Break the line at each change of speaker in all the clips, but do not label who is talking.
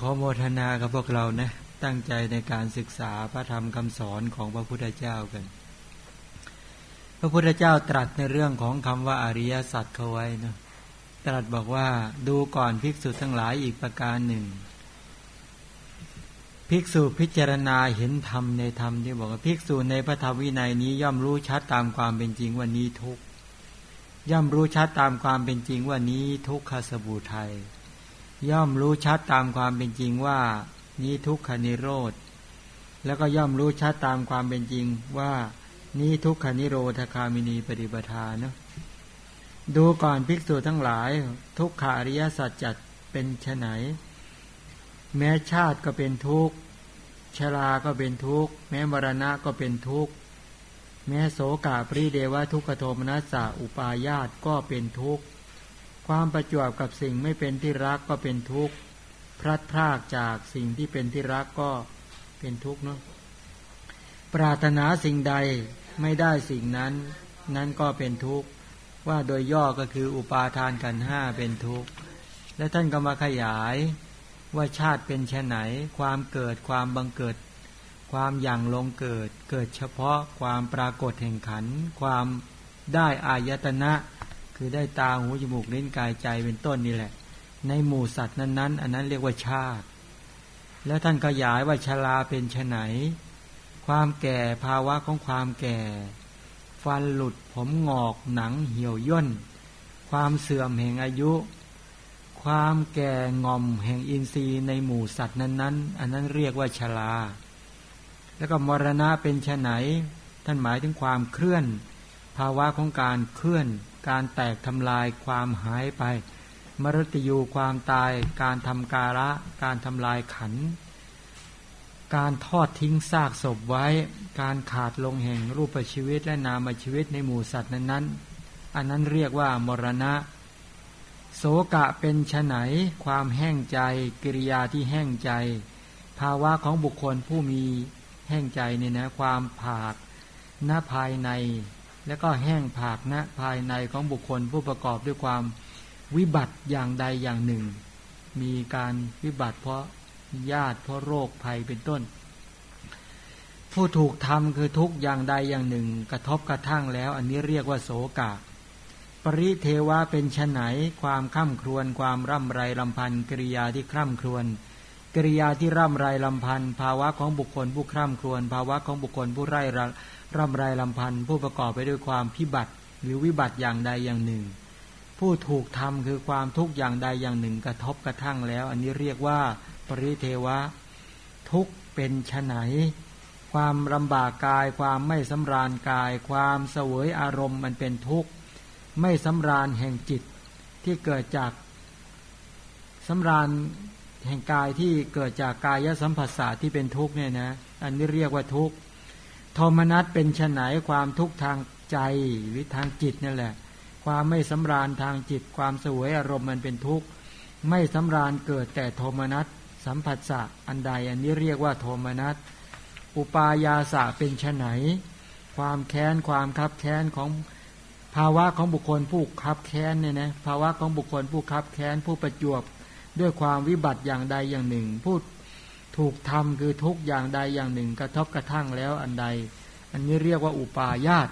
ขอโมทนากับพวกเรานะ ตั้งใจในการศึกษาพระธรรมคำสอนของพระพุทธเจ้ากัน พระพุทธเจ้าตรัสในเรื่องของคำว่าอริยสัจเขาไว้นะตรัสบอกว่าดูก่อนภิกษุทั้งหลายอีกประการหนึ่ง ภิกษุพิจารณาเห็นธรรมในธรรมที่บอกว่าภิกษุในพระธรรมวินัยนี้ย่อมรู้ชัดตามความเป็นจริงว่านี้ทุกย่อมรู้ชัดตามความเป็นจริงว่านี้ทุกขสบูไทย ย่อมรู้ชัดตามความเป็นจริงว่า นี้ทุกขนิโรธ แล้วก็ย่อมรู้ชัดตามความเป็นจริงว่า นี้ทุกขนิโรธคามินีปฏิปทานะดูก่อนภิกษุทั้งหลาย ทุกขาริยสัจจัดเป็นไฉนแม้ชาติก็เป็นทุกข์ชราก็เป็นทุกข์แม้มรณะก็เป็นทุกข์แม้โสกาปริเดวะทุกขโทมนัสสะอุปายาตก็เป็นทุกข์ ความประจวบกับสิ่งไม่เป็นที่รักก็เป็นทุกข์พลัดพรากจากสิ่งที่เป็นที่รักก็เป็นทุกข์เนาะปรารถนาสิ่งใดไม่ได้สิ่งนั้น นั้นก็เป็นทุกข์ว่าโดยย่อก็คืออุปาทานกันห้าเป็นทุกข์และท่านก็มาขยายว่าชาติเป็นแช่ไหน ความเกิดความบังเกิด ความอย่างลงเกิด เกิดเฉพาะความปรากฏแห่งขัน ความได้อายตนะ คือได้ตาหูจมูกลิ้นกายใจเป็นต้นนี่แหละ ในหมู่สัตว์นั้นๆ อันนั้นเรียกว่าชาติ แล้วท่านขยายว่าชราเป็นชไหนความแก่ภาวะของความแก่ ฟันหลุดผมงอกหนังเหี่ยวย่น ความเสื่อมแห่งอายุ ความแก่งอมแห่งอินทรีย์ในหมู่สัตว์นั้น ๆ อันนั้นเรียกว่าชราแล้วก็มรณะเป็นชไหนท่านหมายถึงความเคลื่อน ภาวะของการเคลื่อน การแตกทำลายความหายไป มรตยูความตาย การทำการะ การทำลายขัน การทอดทิ้งซากศพไว้ การขาดลงแห่งรูปชีวิตและนามชีวิตในหมู่สัตว์นั้นๆ อันนั้นเรียกว่ามรณะ โสกะเป็นชไหนความแห้งใจ กิริยาที่แห้งใจ ภาวะของบุคคลผู้มีแห้งใจเนี่ยนะความผากหน้าภายใน แล้วก็แห้งผากณภายในของบุคคลผู้ประกอบด้วยความวิบัติอย่างใดอย่างหนึ่ง มีการวิบัติเพราะญาติเพราะโรคภัยเป็นต้น ผู้ถูกทำคือทุกอย่างใดอย่างหนึ่ง กระทบกระทั่งแล้ว อันนี้เรียกว่าโสกาปริเทวะเป็นชไหนความข้ามครวนความร่ำไรลำพันกิริยาที่คร่ำครวนกิริยาที่ร่ำไรลำพันภาวะของบุคคลผู้คร่ำครวญภาวะของบุคคลผู้ไร้ ร่ำไรลำพันธ์ผู้ประกอบไปด้วยความพิบัติหรือวิบัติอย่างใดอย่างหนึ่ง ผู้ถูกทำคือความทุกข์อย่างใดอย่างหนึ่งกระทบกระทั่งแล้ว อันนี้เรียกว่า ปริเทวะ ทุกเป็นชไหนความลำบากกาย ความไม่สำราญกาย ความเสวยอารมณ์มันเป็นทุกข์ ไม่สำราญแห่งจิตที่เกิดจากสำราญแห่งกายที่เกิดจากกายสัมผัสสะที่เป็นทุกข์เนี่ยนะ อันนี้เรียกว่าทุกข์ โทมนัสเป็นฉไหนความทุกข์ทางใจหรือทางจิตนั่นแหละ ความไม่สำราญทางจิต ความสวยอารมณ์มันเป็นทุกข์ ไม่สำราญเกิดแต่โทมนัสสัมผัสสะอันใดอันนี้เรียกว่าโทมนัสอุปายาสะเป็นฉไหนความแค้นความคับแค้นของภาวะของบุคคลผู้คับแค้นเนี่ยนะภาวะของบุคคลผู้คับแค้นผู้ประจวบด้วยความวิบัติอย่างใดอย่างหนึ่ง ผู้ ถูกทำคือทุกอย่างใดอย่างหนึ่ง กระทบกระทั่งแล้วอันใด อันนี้เรียกว่าอุปาญาต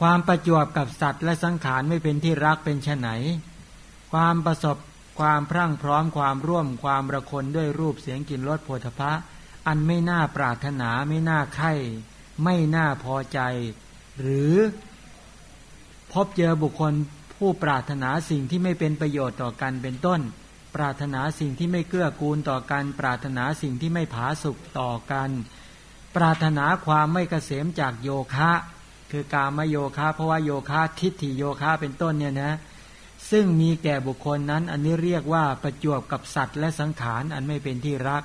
ความประจวบกับสัตว์และสังขารไม่เป็นที่รักเป็นไฉนความประสบความพรั่งพร้อมความร่วมความระคนด้วยรูปเสียงกลิ่นรสโผฏฐะอันไม่น่าปรารถนาไม่น่าไข่ไม่น่าพอใจ หรือพบเจอบุคคลผู้ปรารถนาสิ่งที่ไม่เป็นประโยชน์ต่อกันเป็นต้น ปรารถนาสิ่งที่ไม่เกื้อกูลต่อกัน ปรารถนาสิ่งที่ไม่ผาสุกต่อกัน ปรารถนาความไม่เกษมจากโยคะ คือการมโยคะเพราะว่าโยคะทิฏฐิโยคะเป็นต้นเนี่ยนะ ซึ่งมีแก่บุคคลนั้น อันนี้เรียกว่าประจวบกับสัตว์และสังขารอันไม่เป็นที่รัก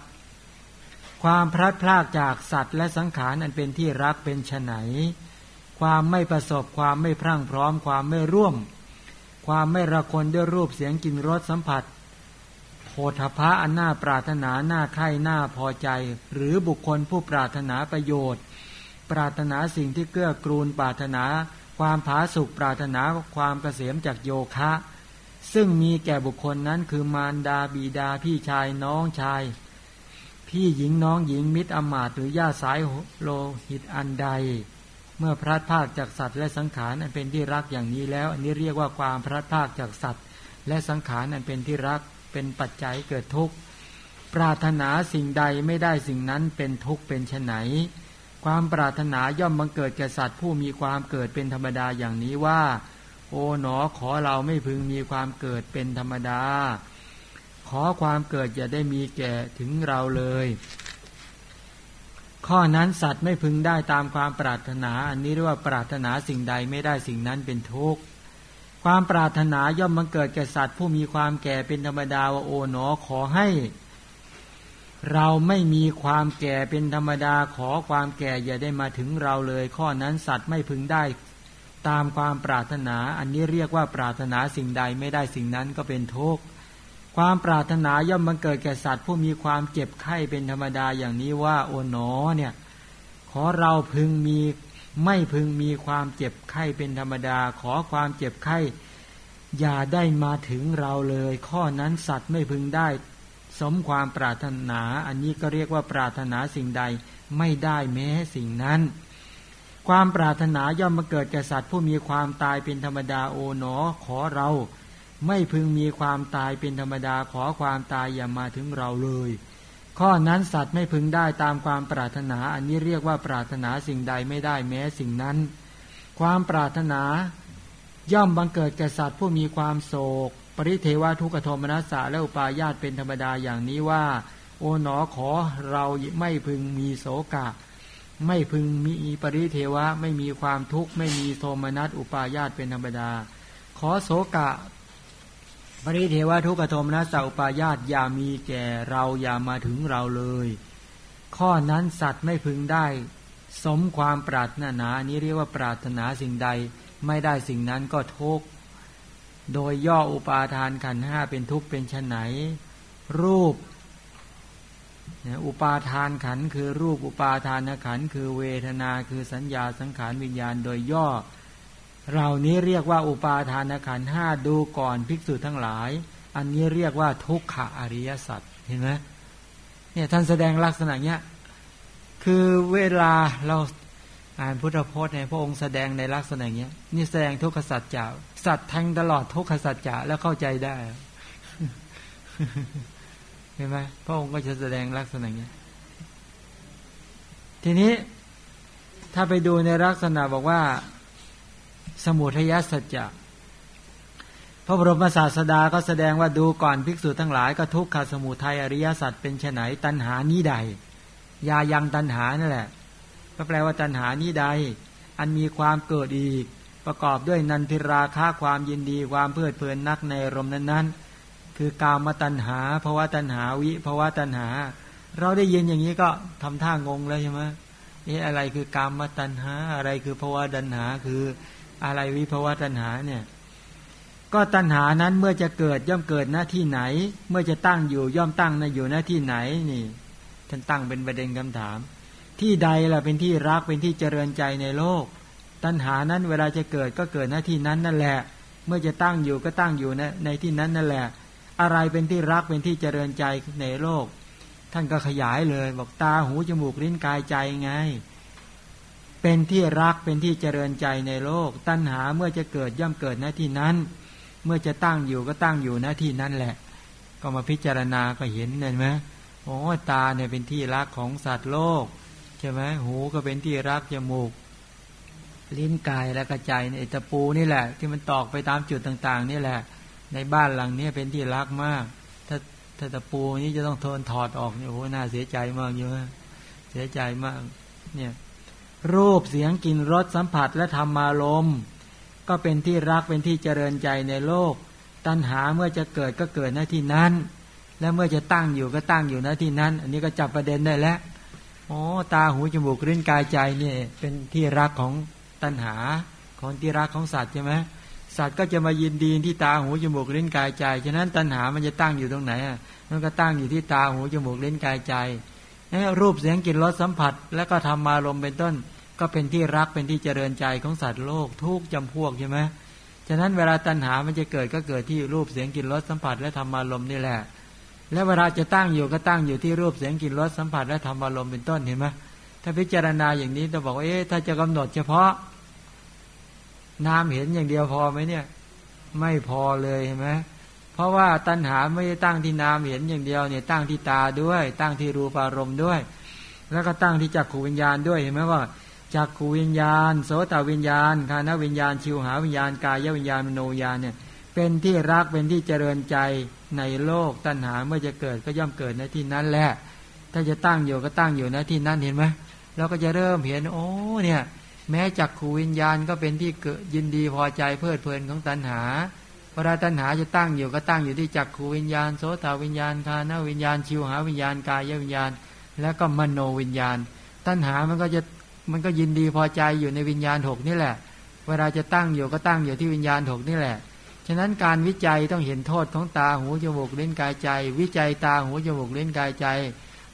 ความพลัดพรากจากสัตว์และสังขารอันเป็นที่รักเป็นไฉนความไม่ประสบความไม่พรั่งพร้อม ความไม่ร่วม ความไม่ระคนด้วยรูปเสียงกลิ่นรสสัมผัส ธพะอันน่าปรารถนาหน้าใคร่หน้าพอใจ หรือบุคคลผู้ปรารถนาประโยชน์ ปรารถนาสิ่งที่เกื้อกูลปรารถนา ความผาสุกปรารถนาความเกษมจากโยคะ ซึ่งมีแก่บุคคลนั้นคือมารดาบิดาพี่ชายน้องชาย พี่หญิงน้องหญิงมิตรอมาตหรือญาติสายโลหิตอันใด เมื่อพระภาคจากสัตว์และสังขารอันเป็นที่รักอย่างนี้แล้ว อันนี้เรียกว่าความพระภาคจากสัตว์ และสังขารอันเป็นที่รัก เป็นปัจจัยเกิดทุกข์ ปรารถนาสิ่งใดไม่ได้สิ่งนั้นเป็นทุกข์เป็นไนความปรารถนาย่อมบังเกิดแก่สัตว์ผู้มีความเกิดเป็นธรรมดาอย่างนี้ว่า โอ๋หนอขอเราไม่พึงมีความเกิดเป็นธรรมดา ขอความเกิดอย่าได้มีแก่ถึงเราเลย ข้อนั้นสัตว์ไม่พึงได้ตามความปรารถนา อันนี้เรียกว่าปรารถนาสิ่งใดไม่ได้สิ่งนั้นเป็นทุกข์ ความปรารถนาย่อมบังเกิดแก่สัตว์ ผู้มีความแก่เป็นธรรมดาว่าโอ๋หนอขอให้ เราไม่มีความแก่เป็นธรรมดาขอความแก่อย่าได้มาถึงเราเลย ข้อนั้นสัตว์ไม่พึงได้ ตามความปรารถนา อันนี้เรียกว่าปรารถนาสิ่งใดไม่ได้สิ่งนั้นก็เป็นทุกข์ความปรารถนาย่อมบังเกิดแก่สัตว์ ผู้มีความเจ็บไข้เป็นธรรมดาอย่างนี้ว่าโอ๋หนอเนี่ย ขอเราพึงมี ไม่พึงมีความเจ็บไข้เป็นธรรมดา ขอความเจ็บไข้อย่าได้มาถึงเราเลย ข้อนั้นสัตว์ไม่พึงได้ สมความปรารถนา อันนี้ก็เรียกว่าปรารถนาสิ่งใดไม่ได้แม้สิ่งนั้น ความปรารถนาย่อมมาเกิดแก่สัตว์ผู้มีความตายเป็นธรรมดาโอหนอ ขอเรา ไม่พึงมีความตายเป็นธรรมดาขอความตายอย่ามาถึงเราเลย ข้อนั้นสัตว์ไม่พึงได้ตามความปรารถนา อันนี้เรียกว่าปรารถนาสิ่งใดไม่ได้แม้สิ่งนั้น ความปรารถนาย่อมบังเกิดแก่สัตว์ผู้มีความโศก ปริเทวะทุกขโทมนัสสะและอุปาญาตเป็นธรรมดาอย่างนี้ว่า โอ๋หนอขอเราไม่พึงมีโศกะ ไม่พึงมีปริเทวะไม่มีความทุกข์ไม่มีโทมนัสอุปาญาตเป็นธรรมดา ขอโศกะ ปริเทวะทุกขโทมนัสสะอุปาญาตอย่ามีแก่เราอย่ามาถึงเราเลย ข้อนั้นสัตว์ไม่พึงได้ สมความปรารถนานี้เรียกว่าปรารถนาสิ่งใดไม่ได้สิ่งนั้นก็ทุกข์โดยย่ออุปาทานขันห้าเป็นทุกข์เป็นชนไหน รูปอุปาทานขันคือรูปอุปาทานขันคือเวทนาคือสัญญาสังขารวิญญาณ โดยย่อ เรานี้เรียกว่าอุปาทานขันห้าดูก่อนภิกษุทั้งหลาย อันนี้เรียกว่าทุกขอริยสัจเห็นไหมเนี่ยท่านแสดงลักษณะเนี้ยคือเวลาเราอ่านพุทธพจน์ในพระองค์แสดงในลักษณะเนี้ยนี่แสดงทุกขสัจจะสัตว์แทงตลอดทุกขสัจจะแล้วเข้าใจได้เห็นไหมพระองค์ก็จะแสดงลักษณะเนี้ยทีนี้ถ้าไปดูในลักษณะบอกว่า สมุทัยสัจจะพระบรมศาสดาก็แสดงว่าดูก่อนภิกษุทั้งหลายก็ทุกขสมุทัยอริยสัจเป็นไนตัณหานี้ใด ยายังตัณหานั่นแหละ ก็แปลว่าตัณหานี้ใด อันมีความเกิดอีก ประกอบด้วยนันทิราค่าความยินดีความเพลิดเพลินนักในรมนั้นๆ คือกามตัณหาภาวะตัณหาวิภาวะตัณหา เราได้ยินอย่างนี้ก็ทำท่างงเลยใช่ไหมนี่อะไรคือกามตัณหาอะไรคือภาวะตัณหาคือ อะไรวิภาวะตัณหาเนี่ย ก็ตัณหานั้นเมื่อจะเกิดย่อมเกิดหน้าที่ไหน เมื่อจะตั้งอยู่ย่อมตั้งในอยู่หน้าที่ไหนนี่ ท่านตั้งเป็นประเด็นคำถาม ที่ใดล่ะเป็นที่รักเป็นที่เจริญใจในโลก ตัณหานั้นเวลาจะเกิดก็เกิดหน้าที่นั้นนั่นแหละ เมื่อจะตั้งอยู่ก็ตั้งอยู่ในในที่นั้นนั่นแหละ อะไรเป็นที่รักเป็นที่เจริญใจในโลก ท่านก็ขยายเลย บอกตาหูจมูกลิ้นกายใจไง เป็นที่รักเป็นที่เจริญใจในโลก ตัณหาเมื่อจะเกิดย่อมเกิดหน้าที่นั้น เมื่อจะตั้งอยู่ก็ตั้งอยู่หน้าที่นั้นแหละ ก็มาพิจารณาก็เห็นเห็นไหมโอ้ตาเนี่ยเป็นที่รักของสัตว์โลกใช่ไหมหูก็เป็นที่รักจมูก ลิ้นกายและกระใจในตะปูนี่แหละ ที่มันตอกไปตามจุดต่าง ๆ นี่แหละ ในบ้านหลังนี้เป็นที่รักมาก ถ้าถ้าตะปูนี้จะต้องทนถอดออกเนี่ยโอ้น่าเสียใจมากเยอะเสียใจมาก เนี่ย รูปเสียงกลิ่นรสสัมผัสและธรรมารมก็เป็นที่รักเป็นที่เจริญใจในโลก ตัณหาเมื่อจะเกิดก็เกิดหน้าที่นั้น และเมื่อจะตั้งอยู่ก็ตั้งอยู่หน้าที่นั้น อันนี้ก็จับประเด็นได้แล้วอ๋อตาหูจมูกลิ้นกายใจเนี่ยเป็นที่รักของตัณหาของที่รักของสัตว์ใช่ไหมสัตว์ก็จะมายินดีที่ตาหูจมูกลิ้นกายใจฉะนั้นตัณหามันจะตั้งอยู่ตรงไหนอะมันก็ตั้งอยู่ที่ตาหูจมูกลิ้นกายใจรูปเสียงกลิ่นรสสัมผัส แล้วก็ทำมาลมเป็นต้น ก็เป็นที่รักเป็นที่เจริญใจของสัตว์โลกทุกจำพวกใช่ไหมฉะนั้นเวลาตัณหามันจะเกิดก็เกิดที่รูปเสียงกลิ่นรสสัมผัสและธรรมารมณ์นี่แหละ แล้วเวลาจะตั้งอยู่ก็ตั้งอยู่ที่รูปเสียงกลิ่นรสสัมผัสและธรรมารมณ์เป็นต้นเห็นไหมถ้าพิจารณาอย่างนี้จะบอกว่าเอ๊ะถ้าจะกำหนดเฉพาะนามเห็นอย่างเดียวพอไหมเนี่ย ไม่พอเลยเห็นไหมเพราะว่าตัณหาไม่ได้ตั้งที่นามเห็นอย่างเดียวเนี่ยตั้งที่ตาด้วย ตั้งที่รูปารมณ์ด้วย แล้วก็ตั้งที่จักขูวิญญาณด้วยเห็นไหมว่า จักขูวิญญาณ โสตวิญญาณคานวิญญาณ ชิวหาวิญญาณ กายวิญญาณมโนวิญญาณเนี่ยเป็นที่รักเป็นที่เจริญใจในโลกตัณหาเมื่อจะเกิดก็ย่อมเกิดในที่นั้นแหละ ถ้าจะตั้งอยู่ก็ตั้งอยู่ในที่นั้นเห็นไหมเราก็จะเริ่มเห็นโอ้เนี่ยแม้จักขูวิญญาณก็เป็นที่เกิดยินดีพอใจเพลิดเพลินของตัณหาเวลาตัณหาจะตั้งอยู่ก็ตั้งอยู่ที่จักขูวิญญาณ โสตวิญญาณคานวิญญาณ ชิวหาวิญญาณกายวิญญาณ แล้วก็มโนวิญญาณ ตัณหามันก็จะ มันก็ยินดีพอใจอยู่ในวิญญาณหกนี่แหละ เวลาจะตั้งอยู่ก็ตั้งอยู่ที่วิญญาณหกนี่แหละ ฉะนั้นการวิจัยต้องเห็นโทษของตาหูจมูกเล่นกายใจ วิจัยตาหูจมูกเล่นกายใจ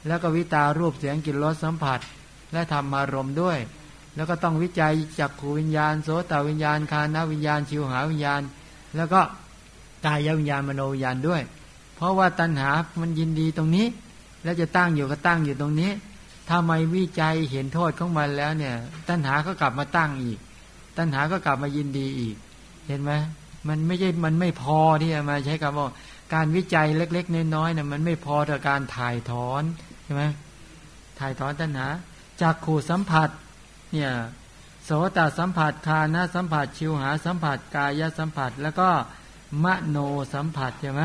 แล้วก็วิตารูปเสียงกลิ่นรสสัมผัส และธรรมารมณ์ด้วย แล้วก็ต้องวิจัยจักขูวิญญาณโสตวิญญาณคานวิญญาณชิวหาวิญญาณ แล้วก็กายวิญญาณมโนวิญญาณด้วย เพราะว่าตัณหามันยินดีตรงนี้ แล้วจะตั้งอยู่ก็ตั้งอยู่ตรงนี้ ถ้าไม่วิจัยเห็นโทษของมันแล้วเนี่ย ตัณหาก็กลับมาตั้งอีก ตัณหาก็กลับมายินดีอีก เห็นไหมมันไม่ใช่มันไม่พอที่จะมาใช้คำว่า การวิจัยเล็ก ๆ น้อยๆเนี่ยมันไม่พอต่อการถ่ายถอนใช่ไหมถ่ายถอนตัณหา จากขู่สัมผัส เนี่ยโสตสัมผัสคานะสัมผัสชิวหาสัมผัสกายสัมผัส แล้วก็มโนสัมผัสใช่ไหม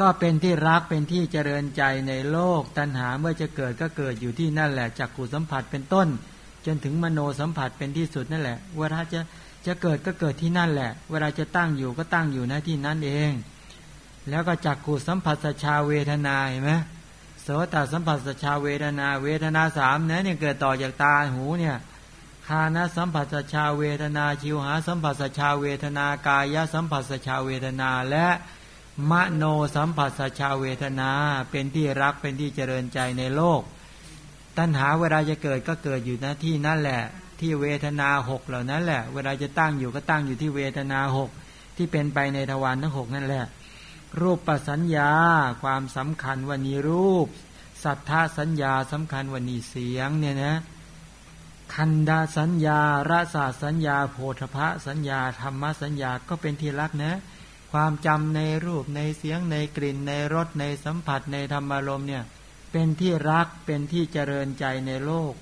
ก็เป็นที่รักเป็นที่เจริญใจในโลก ตัณหาเมื่อจะเกิดก็เกิดอยู่ที่นั่นแหละจักขูสัมผัสเป็นต้น จนถึงมโนสัมผัสเป็นที่สุดนั่นแหละ เวลาจะจะเกิดก็เกิดที่นั่นแหละ เวลาจะตั้งอยู่ก็ตั้งอยู่นะที่นั่นเอง แล้วก็จักขูสัมผัสสชาเวทนาเห็นไหมโสตสัมผัสสชาเวทนา เวทนาสามนะเนี่ยเกิดต่อจากตาหูเนี่ยคานะสัมผัสสชาเวทนา ชิวหาสัมผัสสชาเวทนา กายสัมผัสสชาเวทนาและ มโนสัมผัสชาเวทนาเป็นที่รักเป็นที่เจริญใจในโลก ตัณหาเวลาจะเกิดก็เกิดอยู่หน้าที่นั่นแหละ ที่เวทนาหกเหล่านั้นแหละ เวลาจะตั้งอยู่ก็ตั้งอยู่ที่เวทนาหกที่เป็นไปในทวารทั้งหกนั่นแหละ รูปปัสัญญาความสำคัญวันนี้รูป สัทธาสัญญาสำคัญวันนี้เสียงเนี่ยนะคันดาสัญญารสาสัญญา โพธพะสัญญาธรรมสัญญาก็เป็นที่รักนะ ความจำในรูปในเสียงในกลิ่นในรสในสัมผัสในธรรมารมเนี่ยเป็นที่รักเป็นที่เจริญใจในโลก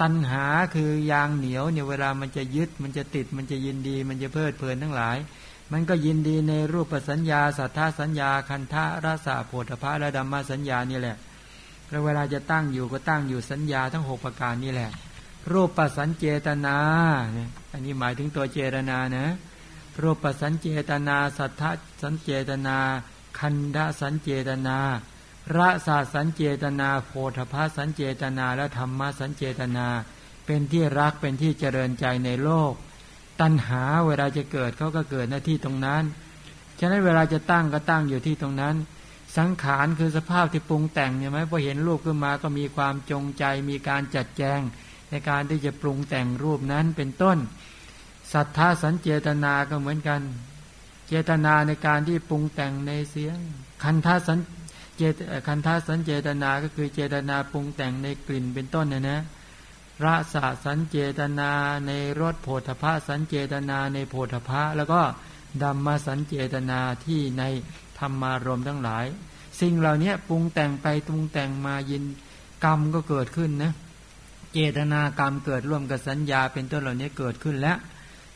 ตัณหาคือยางเหนียวเนี่ยเวลามันจะยึดมันจะติดมันจะยินดี มันจะเพลิดเพลินทั้งหลาย มันก็ยินดีในรูปสัญญาสัทธาสัญญาคันธะรสะโพธพะและดัมมาสัญญานี่แหละแล้วเวลาจะตั้งอยู่ก็ตั้งอยู่สัญญาทั้งหกประการนี่แหละ รูปปัสัญเจตนาเนี่ยอันนี้หมายถึงตัวเจตนานะ รูปสัญเจตนา สัทธสัญเจตนา คันดสัญเจตนาระสาสัญเจตนา โพธพาสัญเจตนา และธรรมสัญเจตนา เป็นที่รักเป็นที่เจริญใจในโลก ตัณหาเวลาจะเกิดเขาก็เกิดหน้าที่ตรงนั้น ฉะนั้นเวลาจะตั้งก็ตั้งอยู่ที่ตรงนั้น สังขารคือสภาพที่ปรุงแต่งเนี่ยไหมพอเห็นรูปขึ้นมาก็มีความจงใจมีการจัดแจง ในการที่จะปรุงแต่งรูปนั้นเป็นต้น ศรัทธาสัญเจตนาก็เหมือนกัน เจตนาในการที่ปรุงแต่งในเสียง คันธาสัญเจตคันธาสัญเจตนาก็คือเจตนาปรุงแต่งในกลิ่นเป็นต้นเนี่ยนะรสาสัญเจตนาในรสโพธพะสัญเจตนาในโพธพะแล้วก็ดัมมาสัญเจตนาที่ในธรรมารมทั้งหลาย สิ่งเหล่านี้ปรุงแต่งไปปรุงแต่งมายินกรรมก็เกิดขึ้นนะเจตนากรรมเกิดร่วมกับสัญญาเป็นต้นเหล่านี้เกิดขึ้นแล้ว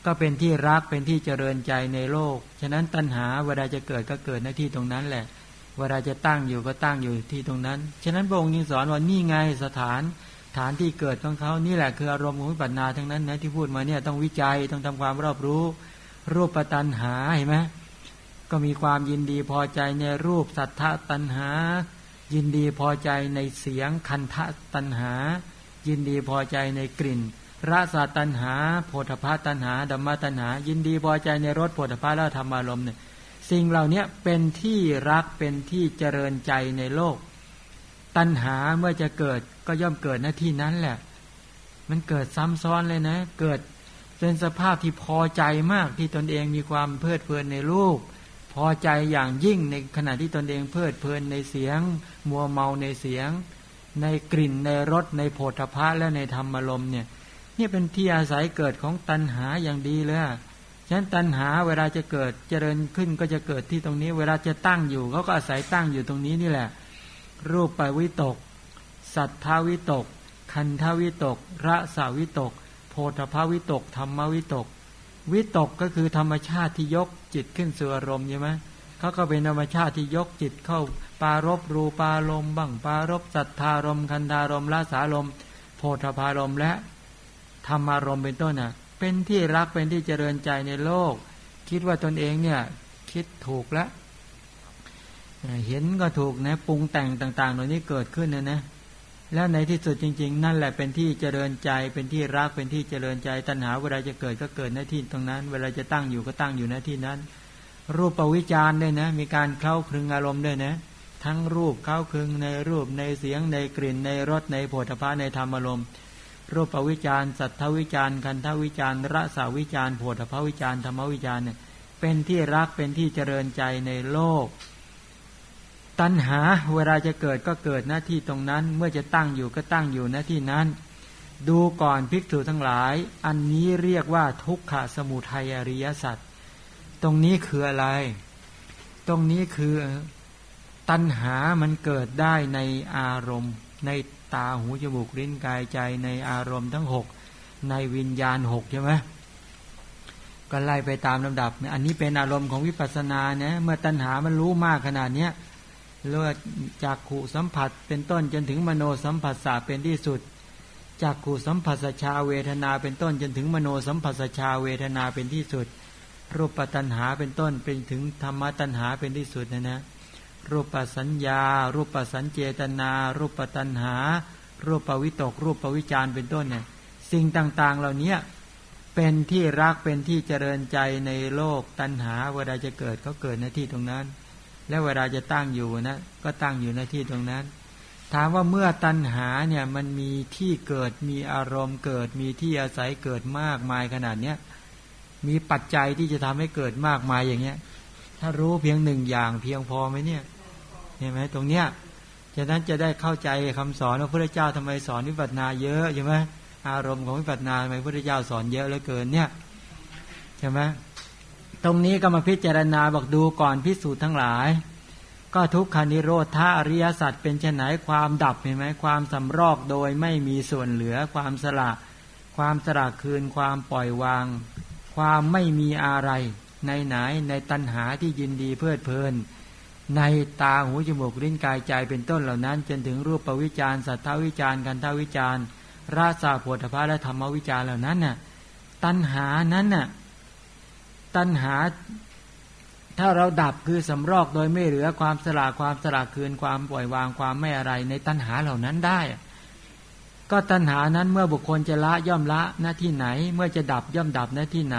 ก็เป็นที่รักเป็นที่เจริญใจในโลก ฉะนั้นตัณหาเวลาจะเกิดก็เกิดในที่ตรงนั้นแหละ เวลาจะตั้งอยู่ก็ตั้งอยู่ที่ตรงนั้น ฉะนั้นพระองค์ยังสอนว่านี่ไงสถาน ฐานที่เกิดของเขานี่แหละคืออารมณ์ของปัญนาทั้งนั้นนะที่พูดมาเนี่ยต้องวิจัยต้องทำความรอบรู้รูปตันหาเห็นไหมก็มีความยินดีพอใจในรูปสัทธะตันหา ยินดีพอใจในเสียงคันทะตันหา ยินดีพอใจในกลิ่น รสาตันหาโพธพาตันหาดัมมาตันหา ยินดีพอใจในรสโพธพาแล้วธรรมารมณ์เนี่ยสิ่งเหล่านี้เป็นที่รักเป็นที่เจริญใจในโลก ตัณหาเมื่อจะเกิดก็ย่อมเกิดหน้าที่นั้นแหละ มันเกิดซ้ำซ้อนเลยนะ เกิดเป็นสภาพที่พอใจมากที่ตนเองมีความเพลิดเพลินในรูปพอใจอย่างยิ่งในขณะที่ตนเองเพลิดเพลินในเสียง มัวเมาในเสียง ในกลิ่นในรสในโผฏฐะและในธรรมอารมณ์เนี่ย นี่เป็นที่อาศัยเกิดของตัณหาอย่างดีเลยฉะนั้นตัณหาเวลาจะเกิดเจริญขึ้นก็จะเกิดที่ตรงนี้ เวลาจะตั้งอยู่เขาก็อาศัยตั้งอยู่ตรงนี้นี่แหละ รูปไปวิตก สัทธาวิตก คันทวิตก ระสาวิตก โพธพาวิตก ธรรมวิตก วิตกก็คือธรรมชาติที่ยกจิตขึ้นสู่อารมณ์ใช่ไหมเขาก็เป็นธรรมชาติที่ยกจิตเข้า ปารบรูปารมบ้างปารบสัทธารมคันธารมละสารมโพธพารมและ ธรรมารมเป็นต้นน่ะเป็นที่รักเป็นที่เจริญใจในโลก คิดว่าตนเองเนี่ยคิดถูกแล้วเห็นก็ถูกนะปรุงแต่งต่างๆเหล่านี้เกิดขึ้นนะนะแล้วในที่สุดจริง ๆ นั่นแหละเป็นที่เจริญใจเป็นที่รักเป็นที่เจริญใจ ตัณหาเวลาจะเกิดก็เกิดหน้าที่ตรงนั้น เวลาจะตั้งอยู่ก็ตั้งอยู่หน้าที่นั้น รูปปวิจารณ์ด้วยนะ มีการเข้าคลึงอารมณ์ด้วยนะ ทั้งรูปเข้าคลึงในรูปในเสียงในกลิ่นในรสในโผฏฐะในธรรมอารมณ์ รูปวิจารสัทธวิจารคันทวิจารรสาวิจารโพธพวิจารธรรมวิจารเนี่ยเป็นที่รักเป็นที่เจริญใจในโลก ตัณหาเวลาจะเกิดก็เกิดหน้าที่ตรงนั้น เมื่อจะตั้งอยู่ก็ตั้งอยู่หน้าที่นั้น ดูก่อนภิกษุทั้งหลาย อันนี้เรียกว่าทุกขสมุทัยอริยสัจตรงนี้คืออะไร ตรงนี้คือตัณหามันเกิดได้ในอารมณ์ใน ตาหูจมูกลิ้นกายใจในอารมณ์ทั้งหกในวิญญาณหกใช่ไหมก็ไล่ไปตามลำดับอันนี้เป็นอารมณ์ของวิปัสสนาเนี่ยเมื่อตัณหามันรู้มากขนาดเนี้ยเลือดจากขู่สัมผัส เป็นต้นจนถึงมโนสัมผัสสาเป็นที่สุด จากขู่สัมผัสชาเวทนาเป็นต้นจนถึงมโนสัมผัสชาเวทนาเป็นที่สุด รูปตัณหาเป็นต้นเป็นถึงธรรมตัณหาเป็นที่สุดนะนะ รูปสัญญา รูปสัญเจตนา รูปตัณหา รูปวิตก รูปวิจารเป็นต้นเนี่ยสิ่งต่างๆเหล่านี้เป็นที่รักเป็นที่เจริญใจในโลกตัณหา เวลาจะเกิดเขาเกิดในที่ตรงนั้น และเวลาจะตั้งอยู่นะ ก็ตั้งอยู่ในที่ตรงนั้น ถามว่าเมื่อตัณหาเนี่ยมันมีที่เกิดมีอารมณ์เกิด มีที่อาศัยเกิดมากมายขนาดเนี้ยมีปัจจัยที่จะทำให้เกิดมากมายอย่างเงี้ยถ้ารู้เพียงหนึ่งอย่างเพียงพอไหมเนี่ย ช่ไหมตรงเนี้ยจากนั้นจะได้เข้าใจคำสอนว่าพระเจ้าทำไมสอนวิปัสนาเยอะใช่ไหมอารมณ์ของวิปัสนาทำไมพระเจ้าสอนเยอะเหลือเกินเนี่ยใช่ไหมตรงนี้ก็มาพิจารณาบอกดูก่อนพิสูจน์ทั้งหลาย ก็ทุกขานิโรธาอริยสัจเป็นเช่นไหนความดับเห็นไหมความสำรอกโดยไม่มีส่วนเหลือความสละ ความสละคืนความปล่อยวาง ความไม่มีอะไร ในไหนในตัณหาที่ยินดีเพลิดเพลิน ในตาหูจมูกลิ้นกายใจเป็นต้นเหล่านั้น จนถึงรูปปวิจารสัทธวิจารกันทวิจารราสาโพธพาและธรรมวิจารเหล่านั้นน่ะตัณหานั้นน่ะตัณหา ถ้าเราดับคือสำรอกโดยไม่เหลือความสละความสละคืนความปล่อยวางความไม่อะไรในตัณหาเหล่านั้นได้ ก็ตัณหานั้นเมื่อบุคคลจะละย่อมละหน้าที่ไหน เมื่อจะดับย่อมดับหน้าที่ไหน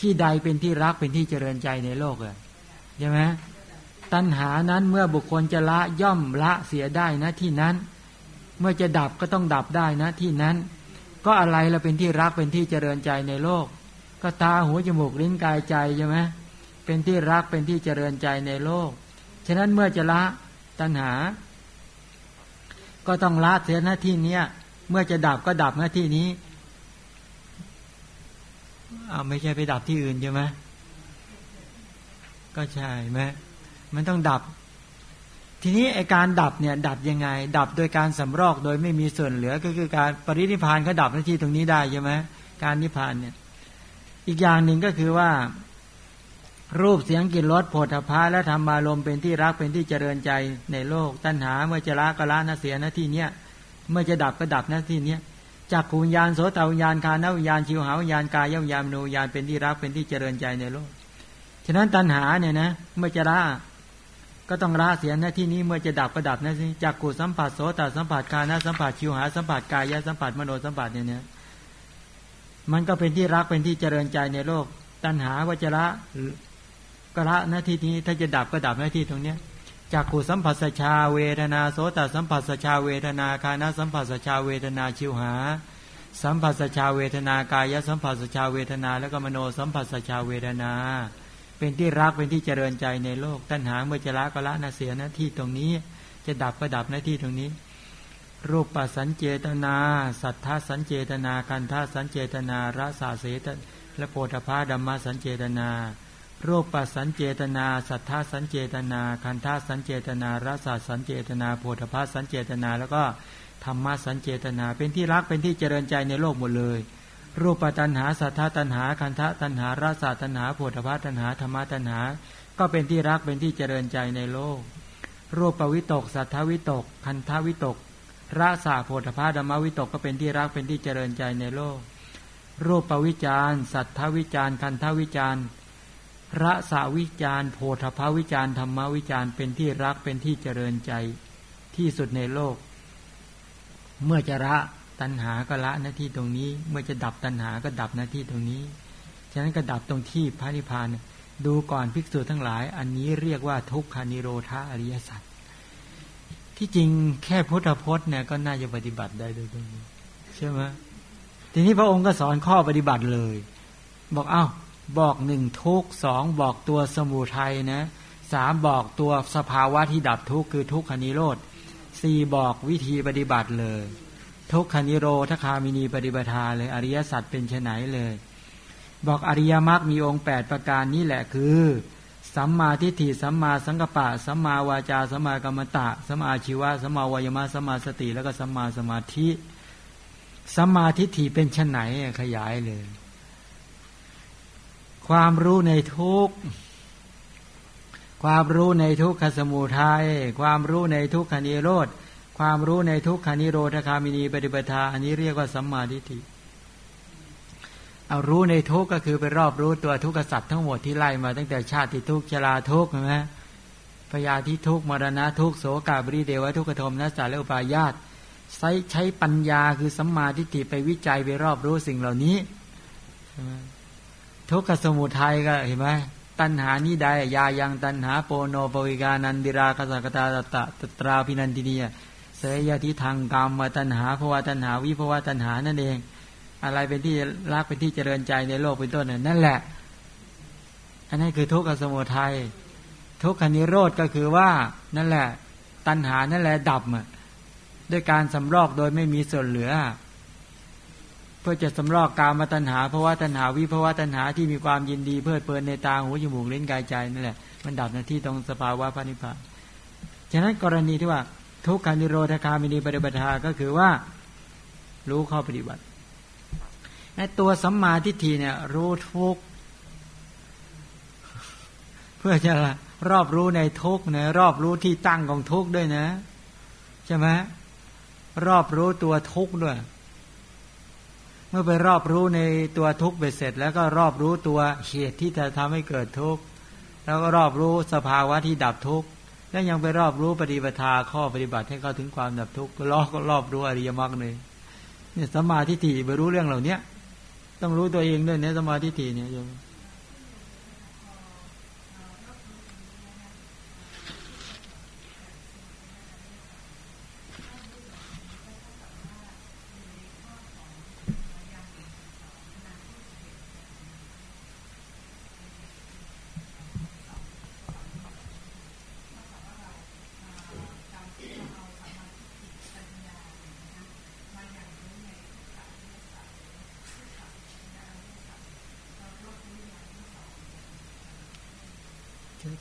ที่ใดเป็นที่รักเป็นที่เจริญใจในโลกอะใช่ไหม ตัณหานั้นเมื่อบุคคลจะละย่อมละเสียได้นะที่นั้น เมื่อจะดับก็ต้องดับได้นะที่นั้น ก็อะไรเราเป็นที่รักเป็นที่เจริญใจในโลก ก็ตาหูจมูกลิ้นกายใจใช่ไหมเป็นที่รักเป็นที่เจริญใจในโลก ฉะนั้นเมื่อจะละตัณหา ก็ต้องละเสียหน้าที่เนี้ยเมื่อจะดับก็ดับหน้าที่นี้เอาไม่ใช่ไปดับที่อื่นใช่ไหมก็ใช่ไหม มันต้องดับ ทีนี้ไอการดับเนี่ยดับยังไง ดับโดยการสำรอกโดยไม่มีส่วนเหลือก็คือการปรินิพานเขาดับหน้าที่ตรงนี้ได้ใช่ไหมการนิพานเนี่ย อีกอย่างหนึ่งก็คือว่า รูปเสียงกลิ่นรสโผฏฐะและธรรมารมเป็นที่รักเป็นที่เจริญใจในโลก ตัณหาเมื่อจะละก็ละนาเสียหน้าที่เนี้ยเมื่อจะดับก็ดับหน้าที่เนี้ยจากขุญญาณโสตวิญญาณคานวิญญาณชิวหาวิญญาณกายวิญญาณโนญาณเป็นที่รักเป็นที่เจริญใจในโลก ฉะนั้นตัณหาเนี่ยนะเมื่อจะละ ก็ต้องละเสียหน้าที่นี้เมื่อจะดับก็ดับนะสิจากกูสัมผัสโสตสัมผัสกานะสัมผัสชิวหาสัมผัสกายะสัมผัสมโนสัมผัสเนี่ยเนี้ยมันก็เป็นที่รักเป็นที่เจริญใจในโลก ตัณหาวจระก็ละหน้าที่นี้ถ้าจะดับก็ดับหน้าที่ตรงเนี้ยจากขูสัมผัสชาเวทนาโสตสัมผัสชาเวทนาคานะสัมผัสชาเวทนาชิวหา สัมผัสชาเวทนากายสัมผัสชาเวทนา แล้วก็มโนสัมผัสชาเวทนา เป็นที่รักเป็นที่เจริญใจในโลก ตัณหาเมื่อจะละก็ละนาเสียหน้าที่ตรงนี้ จะดับก็ดับหน้าที่ตรงนี้ รูปปัสัญเจตนา สัทธาสัญเจตนาคันธาสัญเจตนารสาเสตและโพธพาดัมมาสัญเจตนา รูปปัสัญเจตนา สัทธาสัญเจตนาคันธาสัญเจตนารสาสัญเจตนาโพธพาสัญเจตนา แล้วก็ธรรมะสัญเจตนา เป็นที่รักเป็นที่เจริญใจในโลกหมดเลย รูปตัณหาสัทธาตัณหาคันธตัณหาราสาตัณหาโพธพาตัณหาธรรมตัณหา ก็เป็นที่รักเป็นที่เจริญใจในโลก รูปปวิตก สัทธวิตก คันธวิตกราสาโพธพาธรรมวิตกก็เป็นที่รักเป็นที่เจริญใจในโลก รูปปวิจารสัทธวิจารคันธวิจารระสาวิจารโพธพาวิจารธรรมวิจารเป็นที่รักเป็นที่เจริญใจที่สุดในโลก เมื่อจะละ ตัณหาก็ละหน้าที่ตรงนี้ เมื่อจะดับตัณหาก็ดับหน้าที่ตรงนี้ ฉะนั้นก็ดับตรงที่พระนิพพานดูก่อนภิกษุทั้งหลาย อันนี้เรียกว่าทุกขานิโรธาอริยสัจที่จริงแค่พุทธพจน์เนี่ยก็น่าจะปฏิบัติได้โดยตรงนี้ใช่ไหมทีนี้พระองค์ก็สอนข้อปฏิบัติเลย บอกเอา้าบอกหนึ่งทุกสองบอกตัวสมุทัยนะสามบอกตัวสภาวะที่ดับทุกคือทุกขานิโรธสี่บอกวิธีปฏิบัติเลย ทุกขานิโรธคามินีปฏิบัติเลยอริยสัจเป็นไฉนเลย บอกอริยมรรคมีองค์แปดประการนี้แหละคือ สัมมาทิฏฐิสัมมาสังกปะ สัมมาวาจา สัมมากรรมตะ สัมมาชีวะ สัมมาวายมะสัมมาสติ แล้วก็สัมมาสมาธิสัมมาทิฏฐิเป็นไฉนขยายเลย ความรู้ในทุกความรู้ในทุกขสมุทัยความรู้ในทุกขานิโรธ ความรู้ในทุกขานิโรธคามินีปฏิปทา อันนี้เรียกว่าสัมมาทิฏฐิเอารู้ในทุกก็คือไปรอบรู้ตัวทุกขสัตว์ทั้งหมดที่ไล่มาตั้งแต่ชาติทุกชราทุกใช่ไหมพยาธิทุกมรณะทุกโสกาบริเดวทุกขโทมนัสสาและอุปายาตใช้ใช้ปัญญาคือสัมมาทิฏฐิไปวิจัยไปรอบรู้สิ่งเหล่านี้ใช่ไหมทุกขสมุทัยก็เห็นไหมตัณหานี้ใดยายังตัณหาโปโนปวิกานันดิราคสักตาตตะตตราพินันตินี ยเสยทิทางกรรมวตัณหาภวะตัณหาวิภวะตัณหานั่นเอง อะไรเป็นที่รักเป็นที่เจริญใจในโลกเป็นต้นนั่นแหละ อันนี้คือทุกขสมุทัยทุกขนิโรธก็คือว่านั่นแหละ ตัณหานั่นแหละดับด้วยการสำรอกโดยไม่มีส่วนเหลือ เพื่อจะสำรอกกามาตัญหาภาวะตัญหาวิภาวะตัญหาที่มีความยินดีเพลิดเพลินในตาหูจมูกลิ้นกายใจนั่นแหละมันดับหน้าที่ตรงสภาวะพระนิพพานฉะนั้นกรณีที่ว่า ทุกขานิโรธคามินีปฏิบัติาก็คือว่า รู้ข้อปฏิบัติในตัวสัมมาทิฏฐิเนี่ย รู้ทุกเพื่อจะรอบรู้ในทุกนะรอบรู้ที่ตั้งของทุกด้วยนะ ใช่ไหมรอบรู้ตัวทุกด้วย เมื่อไปรอบรู้ในตัวทุกข์เบ็ดเสร็จ แล้วก็รอบรู้ตัวเหตุที่จะทำให้เกิดทุกข์แล้วก็รอบรู้สภาวะที่ดับทุกข์ แล้วยังไปรอบรู้ปฏิปทาข้อปฏิบัติให้เข้าถึงความดับทุกข์ก็รอบก็รอบรู้อริยมรรคเลยเนี่ยสมาธิถี่ไปรู้เรื่องเหล่านี้ต้องรู้ตัวเองด้วยเนี่ยสมาธิถี่เนี่ยโยม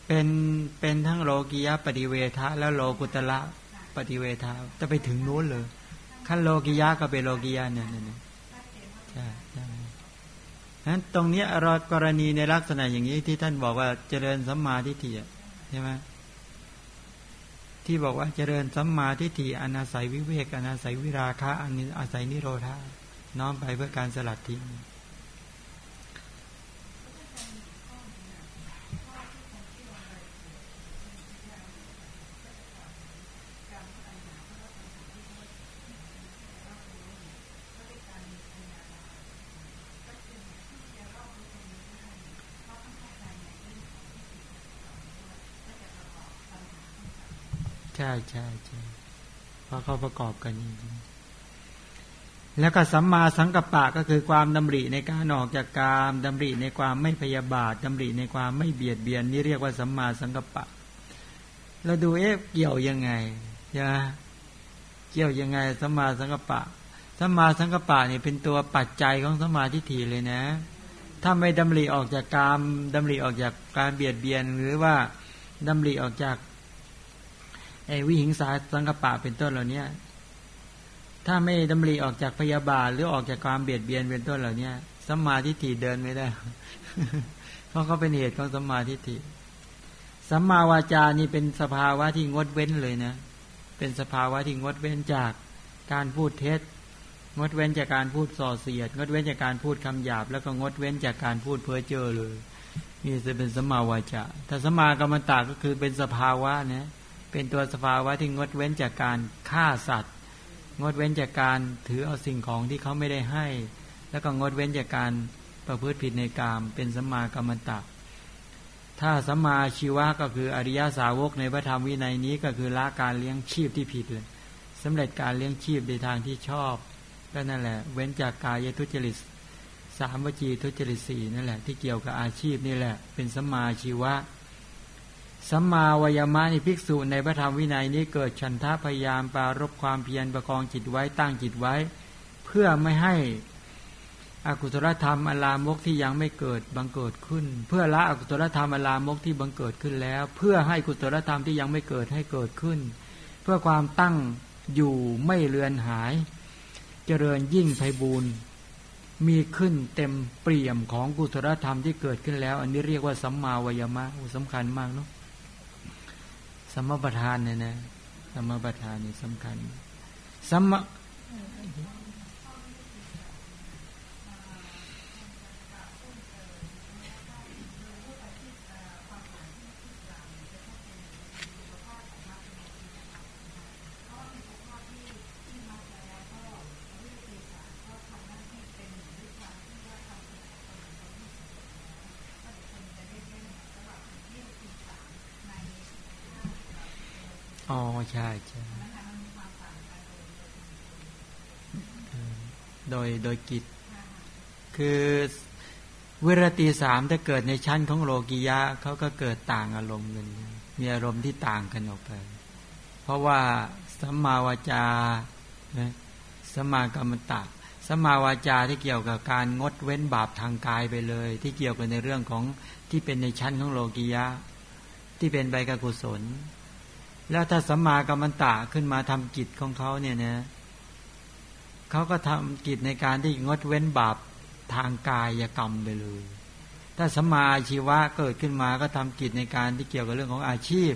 เป็นเป็นทั้งโลกียะปฏิเวทะ แล้วโลกุตละปฏิเวทะจะไปถึงนู้นเลยขั้นโลกียะก็เป็นโลกียะเนี่ยเนี่ยใช่ใช่นั้นตรงนี้รกรณีในลักษณะอย่างนี้ที่ท่านบอกว่าเจริญสัมมาทิฏฐิใช่ไหมที่บอกว่าเจริญสัมมาทิฏฐิอนาศัยวิเวกอนาศัยวิราคะอันนี้อาศัยนิโรธาน้อมไปเพื่อการสลัดทิ้ง ใช่ใช่เพราะเขาประกอบกันจริงแล้วก็สัมมาสังกัปปะก็คือความดำริในการออกจากกามดำริในความไม่พยาบาทดำริในความไม่เบียดเบียนนี่เรียกว่าสัมมาสังกัปปะ เราดูเอ๊ะเกี่ยวยังไงใช่ไหมเกี่ยวยังไงสัมมาสังกัปปะสัมมาสังกัปปะนี่เป็นตัวปัจจัยของสัมมาทิฏฐิเลยนะ ถ้าไม่ดำริออกจากกามดำริออกจากการเบียดเบียนหรือว่าดำริออกจาก ไอ้วิหิงสาสังกปะเป็นต้นเหล่านี้ถ้าไม่ดำริออกจากพยาบาทหรือออกจากความเบียดเบียนเป็นต้นเหล่านี้สัมมาทิฏฐิเดินไม่ได้ เพราะเขาเป็นเหตุของสัมมาทิฏฐิสัมมาวาจานี่เป็นสภาวะที่งดเว้นเลยนะ เป็นสภาวะที่งดเว้นจากการพูดเท็จ งดเว้นจากการพูดส่อเสียด งดเว้นจากการพูดคำหยาบ แล้วก็งดเว้นจากการพูดเพ้อเจ้อเลย นี่จะเป็นสัมมาวาจาถ้าสัมมากรรมตาก็คือเป็นสภาวะนะ เป็นตัวสภาวะที่งดเว้นจากการฆ่าสัตว์ งดเว้นจากการถือเอาสิ่งของที่เขาไม่ได้ให้ แล้วก็งดเว้นจากการประพฤติผิดในกาม เป็นสัมมากรรมตะถ้าสัมมาชีวะก็คืออริยาสาวกในพระธรรมวินัยนี้ก็คือละการเลี้ยงชีพที่ผิดเลยสำเร็จการเลี้ยงชีพในทางที่ชอบก็นั่นแหละ เว้นจากกายทุจริตสามวจีทุจริตสี่นั่นแหละที่เกี่ยวกับอาชีพนี่แหละ เป็นสัมมาชีวะ สัมมาวายามะนี่ภิกษุในพระธรรมวินัยนี้เกิดฉันทะพยายามปารบความเพียรประคองจิตไว้ตั้งจิตไว้ เพื่อไม่ให้อกุศลธรรมอลามกที่ยังไม่เกิดบังเกิดขึ้น เพื่อละอกุศลธรรมอลามกที่บังเกิดขึ้นแล้ว เพื่อให้กุศลธรรมที่ยังไม่เกิดให้เกิดขึ้น เพื่อความตั้งอยู่ไม่เลือนหาย เจริญยิ่งไพบูรณ์มีขึ้นเต็มเปี่ยมของกุศลธรรมที่เกิดขึ้นแล้ว อันนี้เรียกว่าสัมมาวายามะสำคัญมากเนาะ สมประทานเนี่ยนะสมประทานนี่สำคัญสมม ใช่ใช่โดยโดยกิจ คือเวรตีสามถ้าเกิดในชั้นของโลกิยะเขาก็เกิดต่างอารมณ์กันมีอารมณ์ที่ต่างกันออกไป เพราะว่าสัมมาวาจาสัมมากรรมตะสัมมาวาจาที่เกี่ยวกับการงดเว้นบาปทางกายไปเลย ที่เกี่ยวกับในเรื่องของที่เป็นในชั้นของโลกิยะ ที่เป็นใบกกุศล แล้วถ้าสัมมากัมมันตะขึ้นมาทำกิจของเขาเนี่ยนะเขาก็ทำกิจในการที่งดเว้นบาปทางกายกรรมไปเลย ถ้าสัมมาอาชีวะเกิดขึ้นมาก็ทำกิจในการที่เกี่ยวกับเรื่องของอาชีพ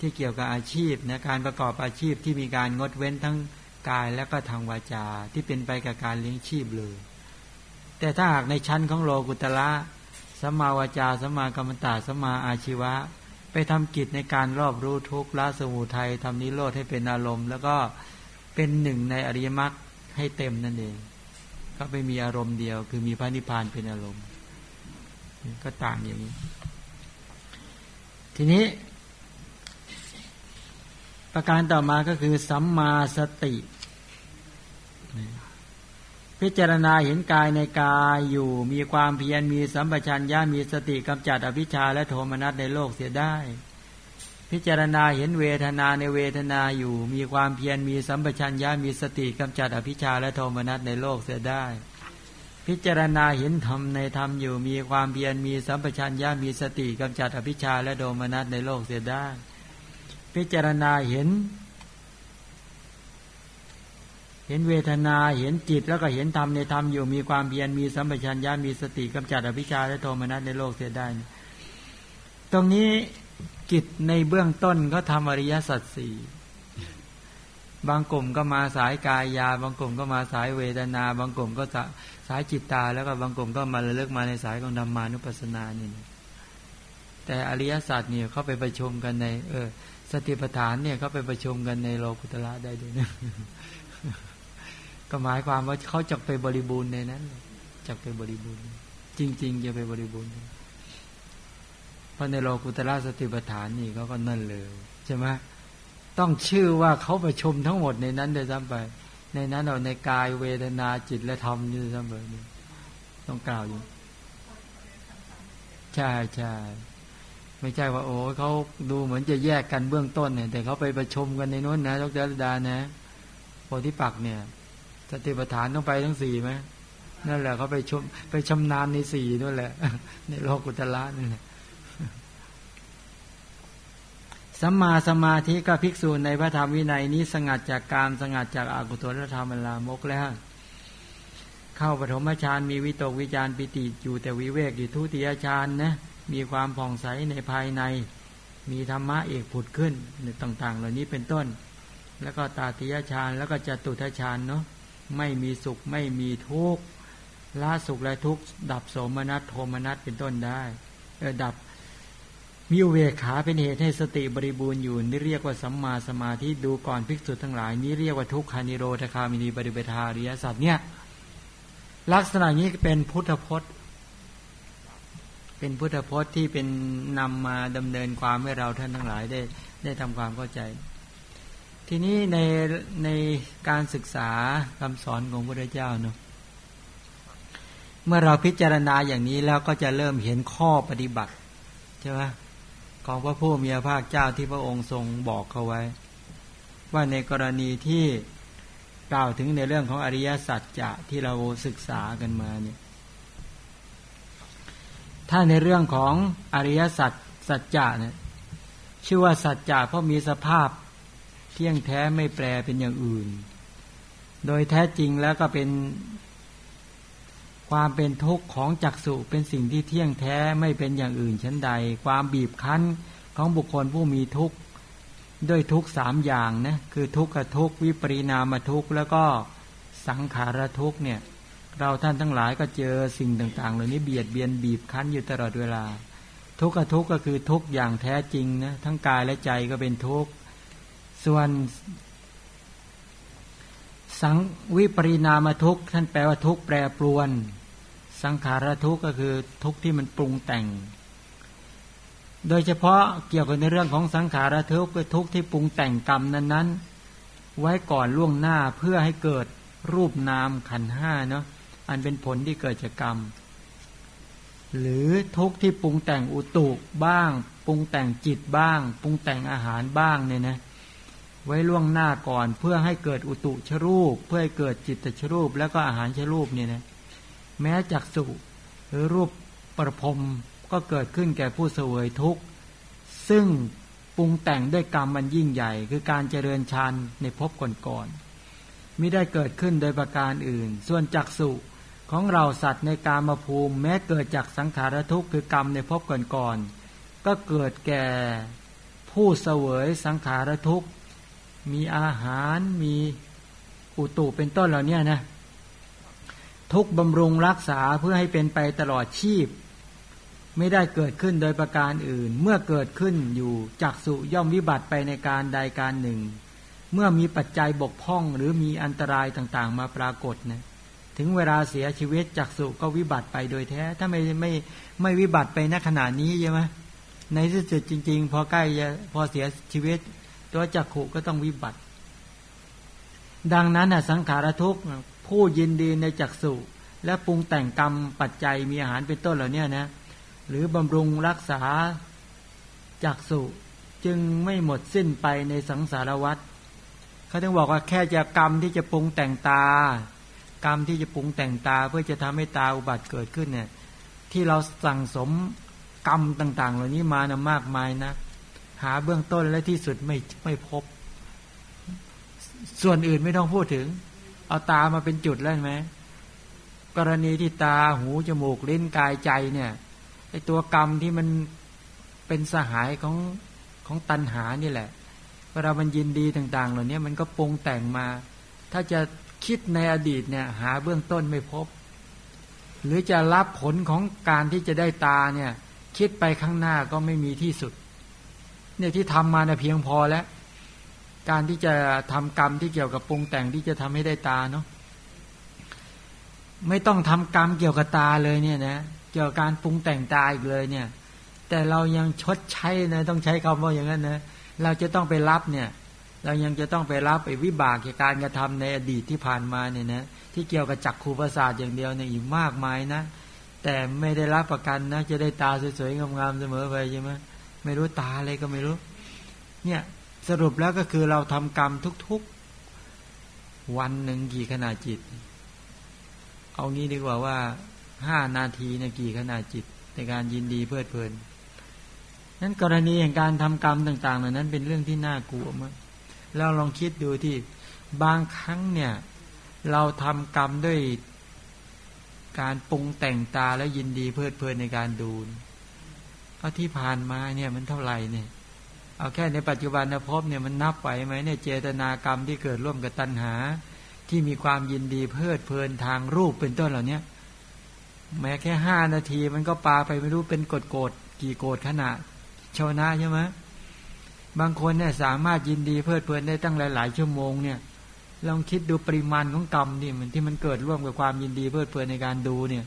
ที่เกี่ยวกับอาชีพนะการประกอบอาชีพที่มีการงดเว้นทั้งกายและก็ทางวาจาที่เป็นไปกับการเลี้ยงชีพเลย แต่ถ้าหากในชั้นของโลกุตละสัมมาวาจาสัมมากรรมตาสัมมาอาชีวะ ไปทำกิจในการรอบรู้ทุกข์ละสมุทัยทำนิโรธให้เป็นอารมณ์ แล้วก็เป็นหนึ่งในอริยมรรคให้เต็มนั่นเอง ก็ไปมีอารมณ์เดียว คือมีพระนิพพานเป็นอารมณ์ ก็ต่างอย่างนี้ ทีนี้ ประการต่อมาก็คือสัมมาสติ พิจารณาเห็นกายในกายอยู่มีความเพียรมีสัมปชัญญะมีสติกำจัดอภิชาและโทมนัสในโลกเสียได้ พิจารณาเห็นเวทนาในเวทนาอยู่ มีความเพียรมีสัมปชัญญะมีสติกำจัดอภิชาและโทมนัสในโลกเสียได้ พิจารณาเห็นธรรมในธรรมอยู่ มีความเพียรมีสัมปชัญญะมีสติกำจัดอภิชาและโทมนัสในโลกเสียได้ พิจารณาเห็น เห็นเวทนาเห็นจิตแล้วก็เห็นธรรมในธรรมอยู่มีความเพียรมีสัมปชัญญะมีสติกำจัดอภิชาและโทมนัสในโลกเสียได้ ตรงนี้จิตในเบื้องต้นก็ทำอริยสัจสี่บางกลุ่มก็มาสายกายยา บางกลุ่มก็มาสายเวทนา บางกลุ่มก็สายจิตตา แล้วก็บางกลุ่มก็มาเลือกมาในสายของธรรมานุปัสสนานี่แต่อริยสัจเนี่ยเขาไปประชุมกันใน เออ สติปัฏฐานเนี่ยเขาไปประชุมกันในโลกุตละได้ด้วยนะ ก็หมายความว่าเขาจะไปบริบูรณ์ในนั้นจะไปบริบูรณ์ จริง ๆ จะไปบริบูรณ์เพราะในโลกุตระสติปัฏฐานนี่เขาก็นั่นเลยใช่ไหมต้องชื่อว่าเขาประชุมทั้งหมดในนั้นได้ซ้ำไป ในนั้นเราในกายเวทนาจิตและธรรมนี่เสมอนี่ต้องกล่าวอยู่ใช่ใช่ไม่ใช่ว่า โอ้เขาดูเหมือนจะแยกกันเบื้องต้นเนี่ยแต่เขาไปประชุมกันในนู้นนะดรดานะโพธิปักเนี่ย สติปัฏฐานต้องไปทั้งสี่ไหมนั่นแหละเขาไปชมไปชำนาญในสี่นั่นแหละ ในโลกุตละนั่นแหละสัมมาสมาธิก็ภิกษุในพระธรรมวินัยนี้ สงัดจากการสงัดจากอากุศลธรรมลามกแล้ว เข้าปฐมฌานมีวิตกวิจารปิติอยู่แต่วิเวกอยู่ทุติยฌานนะมีความผ่องใสในภายใน มีธรรมะเอกผุดขึ้นในต่าง ๆ เหล่านี้เป็นต้น แล้วก็ตาติยฌานแล้วก็จตุทฌานเนาะ ไม่มีสุขไม่มีทุกข์ละสุขและทุกข์ดับโสมนัสโทมนัสเป็นต้นได้เออดับมีอุเวขาเป็นเหตุให้สติบริบูรณ์อยู่นี่เรียกว่าสัมมาสมาธิดูก่อนภิกษุทั้งหลาย นี้เรียกว่าทุกขานิโรธคามินีบริเบทาริยสัตว์เนี่ยลักษณะนี้เป็นพุทธพจน์ เป็นพุทธพจน์ที่เป็นนำมาดำเนินความให้เราท่านทั้งหลายได้ได้ทำความเข้าใจ ทีนี้ในในการศึกษาคำสอนของพระเจ้าเนาะเมื่อเราพิจารณาอย่างนี้แล้วก็จะเริ่มเห็นข้อปฏิบัติใช่ไหมของพระผู้มีพระภาคเจ้าที่พระองค์ทรงบอกเขาไว้ ว่าในกรณีที่กล่าวถึงในเรื่องของอริยสัจจะที่เราศึกษากันมาเนี่ยถ้าในเรื่องของอริยสัจสัจจะเนี่ยชื่อว่าสัจจะเพราะมีสภาพ เที่ยงแท้ไม่แปลเป็นอย่างอื่น โดยแท้จริงแล้วก็เป็นความเป็นทุกข์ของจักสุเป็นสิ่งที่เที่ยงแท้ไม่เป็นอย่างอื่นชั้นใด ความบีบคั้นของบุคคลผู้มีทุกข์ด้วยทุกสามอย่างนะคือทุกขทุกวิปริณามทุกแล้วก็สังขารทุกเนี่ย เราท่านทั้งหลายก็เจอสิ่งต่างๆเหล่านี้เบียดเบียนบีบคั้นอยู่ตลอดเวลา ทุกขทุกก็คือทุกอย่างแท้จริงนะทั้งกายและใจก็เป็นทุกข์ ส่วนสังวิปริณามทุกท่านแปลว่าทุกแปรปรวน สังขารทุกข์ก็คือทุกข์ที่มันปรุงแต่ง โดยเฉพาะเกี่ยวกับในเรื่องของสังขารทุกข์คือทุกข์ที่ปรุงแต่งกรรมนั้นๆ ไว้ก่อนล่วงหน้าเพื่อให้เกิดรูปนามขันห้าเนาะอันเป็นผลที่เกิดจากกรรม หรือทุกข์ที่ปรุงแต่งอุตุบ้าง ปรุงแต่งจิตบ้าง ปรุงแต่งอาหารบ้างเนี่ยนะ ไว้ล่วงหน้าก่อน เพื่อให้เกิดอุตุชรูป เพื่อให้เกิดจิตตชรูป แล้วก็อาหารชรูปเนี่ยนะแม้จักสุหรือรูปประพรมก็เกิดขึ้นแก่ผู้เสวยทุกข์ ซึ่งปรุงแต่งด้วยกรรมมันยิ่งใหญ่ คือการเจริญฌานในภพก่อนๆมิได้เกิดขึ้นโดยประการอื่น ส่วนจักสุของเราสัตว์ในการมาภูมิ แม้เกิดจากสังขารทุกข์คือกรรมในภพก่อนๆก็เกิดแก่ผู้เสวยสังขารทุกข์ มีอาหารมีอุตุเป็นต้นเหล่านี้นะทุกบำรุงรักษาเพื่อให้เป็นไปตลอดชีพ ไม่ได้เกิดขึ้นโดยประการอื่น เมื่อเกิดขึ้นอยู่จักสุย่อมวิบัติไปในการใดการหนึ่ง เมื่อมีปัจจัยบกพร่องหรือมีอันตรายต่างๆ มาปรากฏนะถึงเวลาเสียชีวิตจักสุก็วิบัติไปโดยแท้ ถ้าไม่ไม่ไม่วิบัติไปณขณะนี้ใช่ไหมในที่สุดจริง ๆ พอใกล้พอเสียชีวิต ตัวจักขุก็ต้องวิบัติ ดังนั้นนะสังขารทุกข์ผู้ยินดีในจักสุและปรุงแต่งกรรมปัจจัยมีอาหารเป็นต้นเหล่านี้นะ หรือบำรุงรักษาจักสุจึงไม่หมดสิ้นไปในสังสารวัฏเขาต้องบอกว่าแค่จะกรรมที่จะปรุงแต่งตา กรรมที่จะปรุงแต่งตาเพื่อจะทำให้ตาอุบัติเกิดขึ้นเนี่ย ที่เราสั่งสมกรรมต่าง ๆ เหล่านี้มานะมากมายนะ หาเบื้องต้นและที่สุดไม่ไม่พบ ส่วนอื่นไม่ต้องพูดถึง เอาตามาเป็นจุดแล้วไหมกรณีที่ตาหูจมูกลิ้นกายใจเนี่ยไอตัวกรรมที่มันเป็นสหายของของตัณหานี่แหละเวลามันยินดีต่าง ๆ เหล่านี้มันก็ปรุงแต่งมา ถ้าจะคิดในอดีตเนี่ย หาเบื้องต้นไม่พบ หรือจะรับผลของการที่จะได้ตาเนี่ย คิดไปข้างหน้าก็ไม่มีที่สุด เนี่ยที่ทำมาเนี่ยเพียงพอแล้ว การที่จะทำกรรมที่เกี่ยวกับปรุงแต่งที่จะทำให้ได้ตาเนาะไม่ต้องทำกรรมเกี่ยวกับตาเลยเนี่ยนะเกี่ยวกับการปรุงแต่งตาอีกเลยเนี่ย แต่เรายังชดใช้นะต้องใช้คำว่าอย่างนั้นนะเราจะต้องไปรับเนี่ย เรายังจะต้องไปรับไปวิบากจากการกระทำในอดีตที่ผ่านมาเนี่ยนะที่เกี่ยวกับจักรคูประสาทอย่างเดียวเนี่ยอีกมากมายนะ แต่ไม่ได้รับประกันนะจะได้ตาสวยๆงามๆเสมอไปใช่ไหม ไม่รู้ตาอะไรก็ไม่รู้ เนี่ยสรุปแล้วก็คือเราทำกรรมทุกๆ วันหนึ่งกี่ขนาดจิต เอางี้ดีกว่าว่าห้านาทีเนี่ยกี่ขนาดจิต ในการยินดีเพลิดเพลินนั้นกรณีแห่งการทำกรรมต่างๆเหล่านั้นเป็นเรื่องที่น่ากลัวมากเราลองคิดดูที่บางครั้งเนี่ย เราทำกรรมด้วยการปรุงแต่งตาแล้วยินดีเพลิดเพลินในการดู เพราะที่ผ่านมาเนี่ยมันเท่าไหร่เนี่ย เอาแค่ในปัจจุบันนะพบเนี่ยมันนับไปไหมเนี่ยเจตนากรรมที่เกิดร่วมกับตัณหา ที่มีความยินดีเพลิดเพลินทางรูปเป็นต้นเหล่านี้แม้แค่ห้านาทีมันก็ปาไปไม่รู้เป็นกดโกดกี่โกดขนาดชาวนาใช่ไหมบางคนเนี่ยสามารถยินดีเพลิดเพลินได้ตั้งหลาย ๆ ชั่วโมงเนี่ยลองคิดดูปริมาณของกรรมนี่มันที่มันเกิดร่วมกับความยินดีเพลิดเพลินในการดูเนี่ย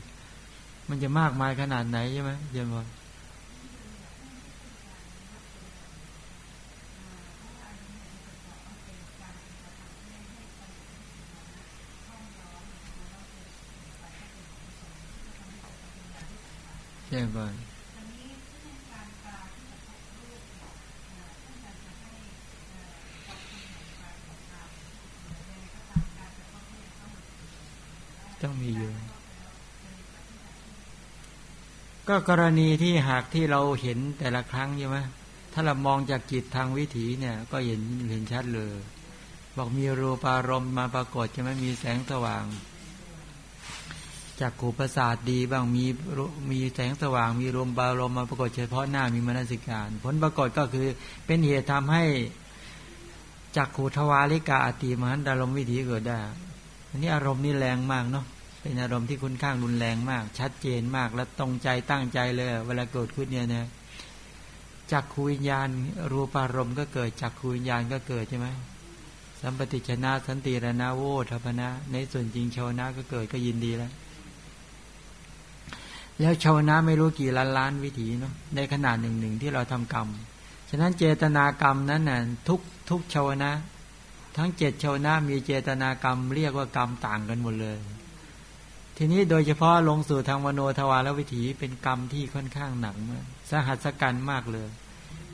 มันจะมากมายขนาดไหนใช่ไหมเยี่ยมเล ช่ไหมต้องมีอยู่ ก็กรณีที่หากที่เราเห็นแต่ละครั้งใช่ไหมถ้าเรามองจากจิตทางวิถีเนี่ย ก็เห็นเห็นชัดเลย บอกมีรูปารมณ์มาปรากฏใช่ไหมมีแสงสว่าง จากขูประสาทดีบ้างมีมีแสงสว่าง มีรมบารมมาปรากฏเฉพาะหน้ามีมนสิการ ผลปรากฏก็คือเป็นเหตุทำให้จากขูทวาริกาอติมหันดารมวิถีเกิดได้อันนี้อารมณ์นี่แรงมากเนาะเป็นอารมณ์ที่ค่อนข้างรุนแรงมาก ชัดเจนมากและตรงใจตั้งใจเลย เวลาเกิดขึ้นเนี่ยนะจักขูวิญญาณ รูปารมณ์ก็เกิดจักขูวิญญาณก็เกิดใช่ไหมสัมปติชนะสันติรนาโวทัพนะ ในส่วนจริงชาวนะก็เกิดก็ยินดีแล้ว แล้วชาวนะไม่รู้กี่ล้านล้านวิถีเนาะในขนาดหนึ่งหนึ่งที่เราทำกรรม ฉะนั้นเจตนากรรมนั้นน่ะทุกทุกชาวนะ ทั้งเจ็ดชาวนะมีเจตนากรรม เรียกว่ากรรมต่างกันหมดเลย ทีนี้โดยเฉพาะลงสู่ทางมโนทวารวิถีเป็นกรรมที่ค่อนข้างหนักมากสหัสกันมากเลย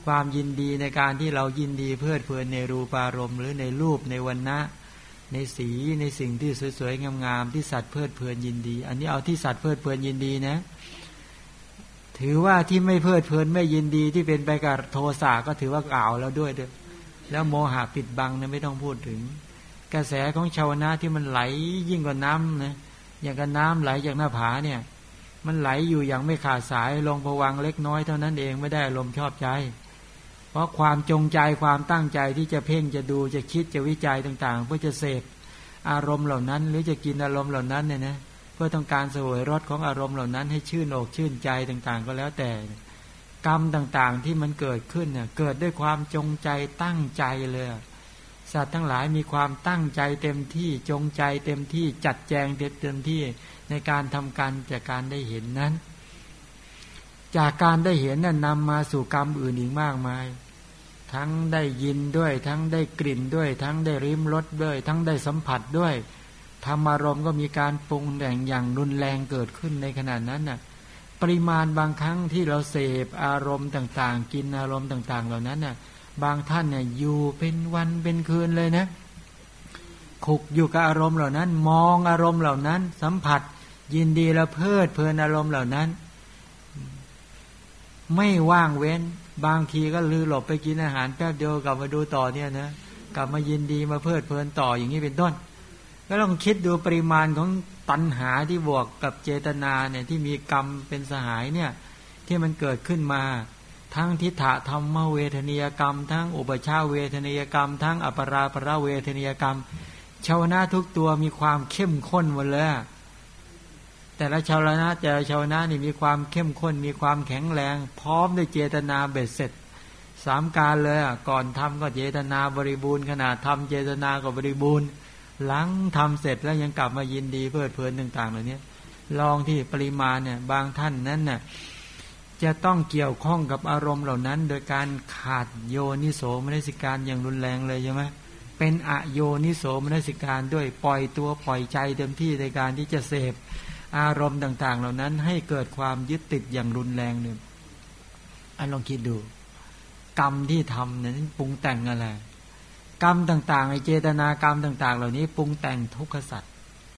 ความยินดีในการที่เรายินดีเพลิดเพลินในรูปารมณ์หรือในรูปในวันนะ ในสีในสิ่งที่สวยๆงามๆที่สัตว์เพลิดเพลินยินดี อันนี้เอาที่สัตว์เพลิดเพลินยินดีนะ ถือว่าที่ไม่เพลิดเพลินไม่ยินดีที่เป็นไปกับโทสะก็ถือว่าเก่าแล้วด้วยด้วยแล้วโมหะปิดบังเนี่ยไม่ต้องพูดถึง กระแสของชาวนะที่มันไหลยิ่งกว่าน้ำนะอย่างกับน้ำไหลจากหน้าผาเนี่ย มันไหลอยู่อย่างไม่ขาดสายลงผวังเล็กน้อยเท่านั้นเองไม่ได้ลมชอบใจ เพราะความจงใจความตั้งใจที่จะเพ่งจะดูจะคิดจะวิจัยต่าง ๆ เพื่อจะเสพอารมณ์เหล่านั้น หรือจะกินอารมณ์เหล่านั้นเนี่ยนะเพื่อต้องการสวยรสของอารมณ์เหล่านั้น ให้ชื่นอกชื่นใจต่างๆ ก็แล้วแต่ กรรมต่างๆที่มันเกิดขึ้นเนี่ยเกิดด้วยความจงใจตั้งใจเลยสัตว์ทั้งหลายมีความตั้งใจเต็มที่จงใจเต็มที่จัดแจงเต็มที่ในการทำการจากการได้เห็นนั้น จากการได้เห็นนั้นนำมาสู่กรรมอื่นอีกมากมาย ทั้งได้ยินด้วย ทั้งได้กลิ่นด้วย ทั้งได้ริมรสด้วย ทั้งได้สัมผัสด้วยธรรมารมก็มีการปรุงแต่งอย่างรุนแรงเกิดขึ้นในขณะนั้นน่ะ ปริมาณบางครั้งที่เราเสพอารมณ์ต่างๆ กินอารมณ์ต่าง ๆ เหล่านั้นน่ะ บางท่านเนี่ยอยู่เป็นวันเป็นคืนเลยนะขุกอยู่กับอารมณ์เหล่านั้น มองอารมณ์เหล่านั้น สัมผัส ยินดีและเพลิดเพลินอารมณ์เหล่านั้น ไม่ว่างเว้น บางทีก็ลือหลบไปกินอาหารแป๊บเดียวกลับมาดูต่อเนี่ยนะกลับมายินดีมาเพลิดเพลินต่ออย่างนี้เป็นต้น ก็ลองคิดดูปริมาณของตัณหาที่บวกกับเจตนาเนี่ยที่มีกรรมเป็นสหายเนี่ยที่มันเกิดขึ้นมาทั้งทิฏฐธรรมเวทนียกรรม ทั้งอุปชาเวทนียกรรม ทั้งอัปราปราเวทนียกรรมชาวนาทุกตัวมีความเข้มข้นหมดเลย แต่ละชาวนาแต่ชาวนานี่มีความเข้มข้นมีความแข็งแรง พร้อมด้วยเจตนาเบ็ดเสร็จสามการเลยอะก่อนทำก็เจตนาบริบูรณ์ขนาดทำเจตนาก็บริบูรณ์ หลังทำเสร็จแล้วยังกลับมายินดีเพลิดเพลินต่างๆเหล่านี้ลองที่ปริมาณเนี่ยบางท่านนั้นเนี่ยจะต้องเกี่ยวข้องกับอารมณ์เหล่านั้น โดยการขาดโยนิโสมนสิการอย่างรุนแรงเลยใช่ไหมเป็นอโยนิโสมนสิการด้วยปล่อยตัวปล่อยใจเต็มที่ในการที่จะเสพ อารมณ์ต่าง ๆ เหล่านั้นให้เกิดความยึดติดอย่างรุนแรงเนี่ยอันลองคิดดู กรรมที่ทำนั้นปรุงแต่งอะไร กรรมต่างๆไอเจตนากรรมต่าง ๆ เหล่านี้ปรุงแต่งทุกขสัตว์